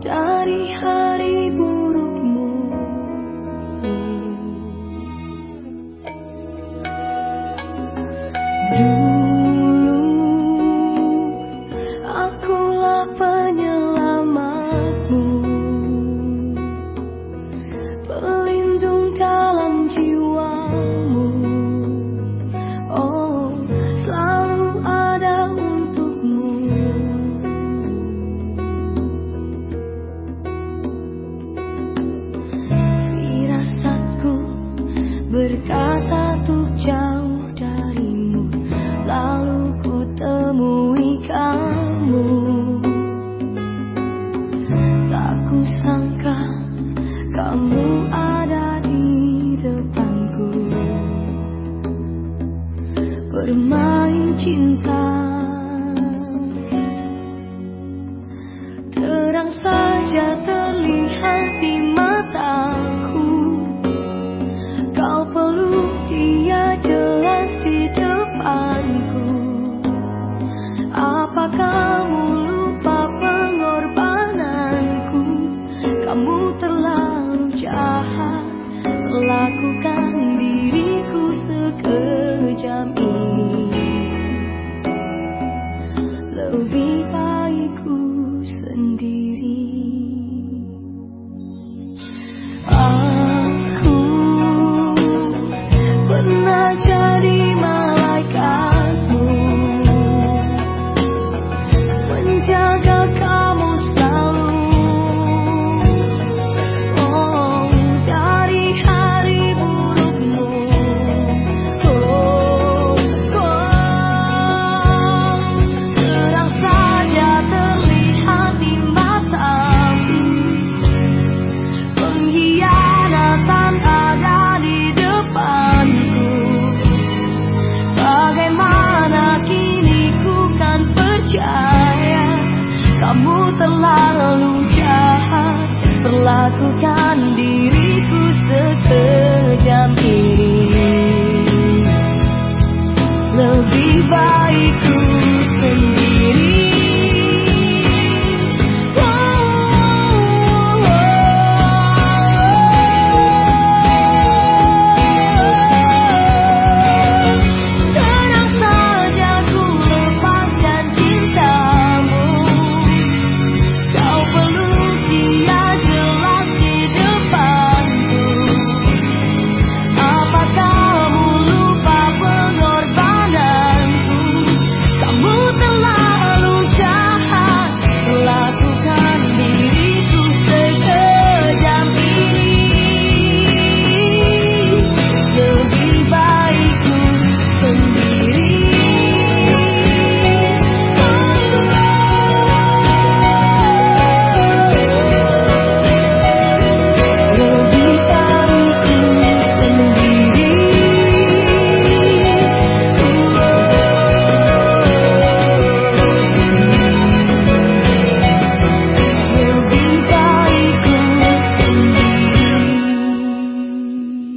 dari hati ku sangka kamu ada di depanku. Bermain cinta. Terang saja terlihat